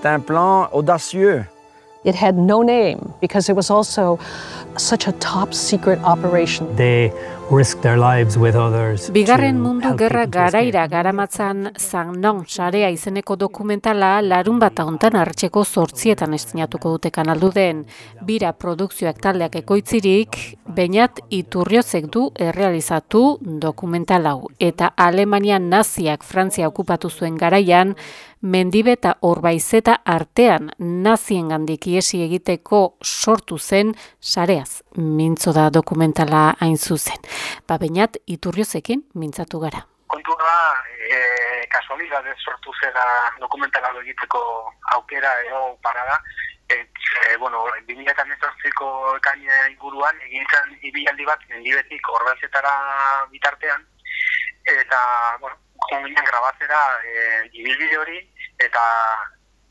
C'est un plan audacieux. It had no name because it was also such a top secret operation. They risk their lives with others. Bigarren mundu gerra garaira garamatzan Zangnon sarea izeneko dokumentala larun bat hontan hartxeko zortzietan estinatuko dute kanaldu den. Bira produkzioak taldeak ekoitzirik, bainat iturriozek du errealizatu dokumental hau. Eta Alemania naziak Frantzia okupatu zuen garaian, mendibe eta orbaizeta artean nazien gandik iesi egiteko sortu zen sareaz. Mintzo da dokumentala hain zuzen. Ba, bainat iturriozekin mintzatu gara. kontua da, e, kasualidadez sortu zera dokumentala egiteko aukera edo parada, et, e, bueno, 2018ko ekaina inguruan egin ibilaldi bat mendibetik orbazetara bitartean, eta, bueno, joan ginen grabatzera e, ibilbide hori, eta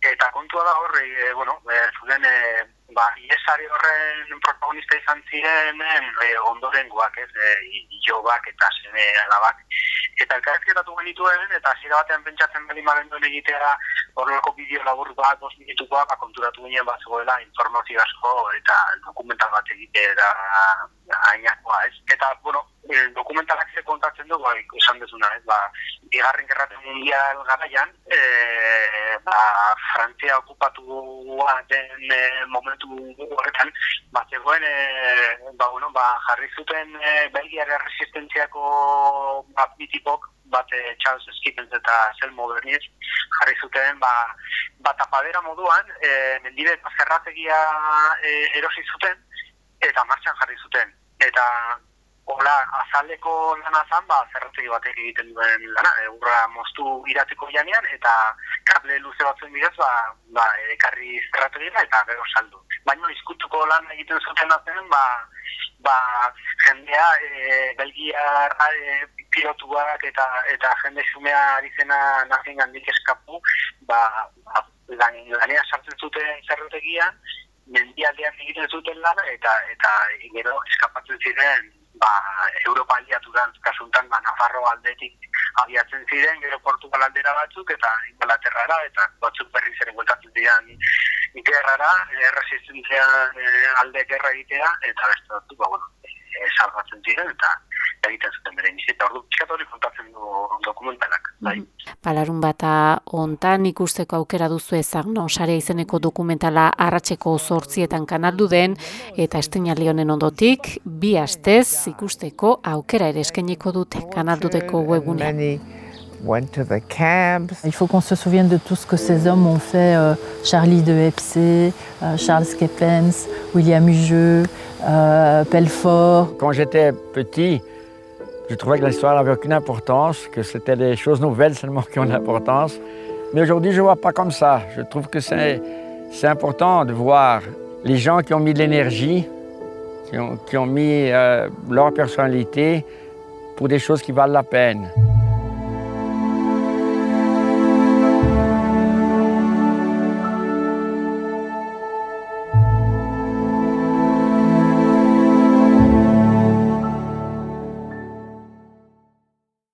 eta kontua da hor, e, bueno, e, zuden e, ba, iesari horren protagonista izan ziren e, ondorengoak, ez, e, jobak eta seme alabak. Eta elkarrezketatu genituen, eta hasiera batean pentsatzen bali magenduen egitea horrelako bideo labur bat, dos minutukoa, ba, konturatu ginen bat zegoela informazio asko eta dokumental bat egitera ainakoa, ez? Eta, bueno, el dokumentalak ze kontatzen du, ba, esan dezuna, ez? Ba, bigarren gerraten mundial garaian, e, ba, Frantzia okupatua den e, momentu horretan, ba, zegoen, e, ba, bueno, ba, jarri zuten e, Belgiar resistentziako ba, bitipok, bat e, Charles Skippens eta Selmo Berniez, jarri zuten, ba, ba tapadera moduan, e, mendibe eta zerrategia e, erosi zuten, eta martxan jarri zuten. Eta hola, azaleko lana zan, ba, zerrategi batek egiten duen lana, e, urra moztu iratiko janean, eta kable luze batzuen bidez, ba, ba, ekarri zerrategira eta gero saldu. Baina izkutuko lan egiten zuten azen, ba, ba, jendea e, Belgiar e, pilotuak eta eta jende xumea ari zena nazien gandik eskapu, ba, lan, lanea sartzen zuten zerrotegian, mendialdean egiten zuten lana eta eta gero eskapatzen ziren ba, Europa aliaturan, kasuntan, ba, Nafarro aldetik abiatzen ziren, gero Portugal aldera batzuk, eta Inglaterrara, eta batzuk berriz ere bueltatzen ziren gerrara, eh, resistentzia eh, alde gerra egitea, eta beste batzuk, ba, bueno, eh, salbatzen ziren, eta egiten zuten bere inizieta. Ordu, pixkat hori kontatzen du dokumentalak, bai. Palarun bata ontan ikusteko aukera duzu ezak, no, sare izeneko dokumentala arratseko zortzietan kanaldu den, eta estenali honen ondotik, bi astez ikusteko aukera ere eskainiko dute kanaldudeko webunean. Many went to the camps. Il faut qu'on se souvienne de tout ce que ces hommes ont fait, euh, Charlie de Hepsé, euh, Charles Keppens, William Hugeux, euh, Pelfort. Quand j'étais petit, je trouvais que l'histoire n'avait aucune importance, que c'était des choses nouvelles seulement qui ont de l'importance. Mais aujourd'hui, je ne vois pas comme ça. Je trouve que c'est important de voir les gens qui ont mis de l'énergie, qui ont, qui ont mis euh, leur personnalité pour des choses qui valent la peine.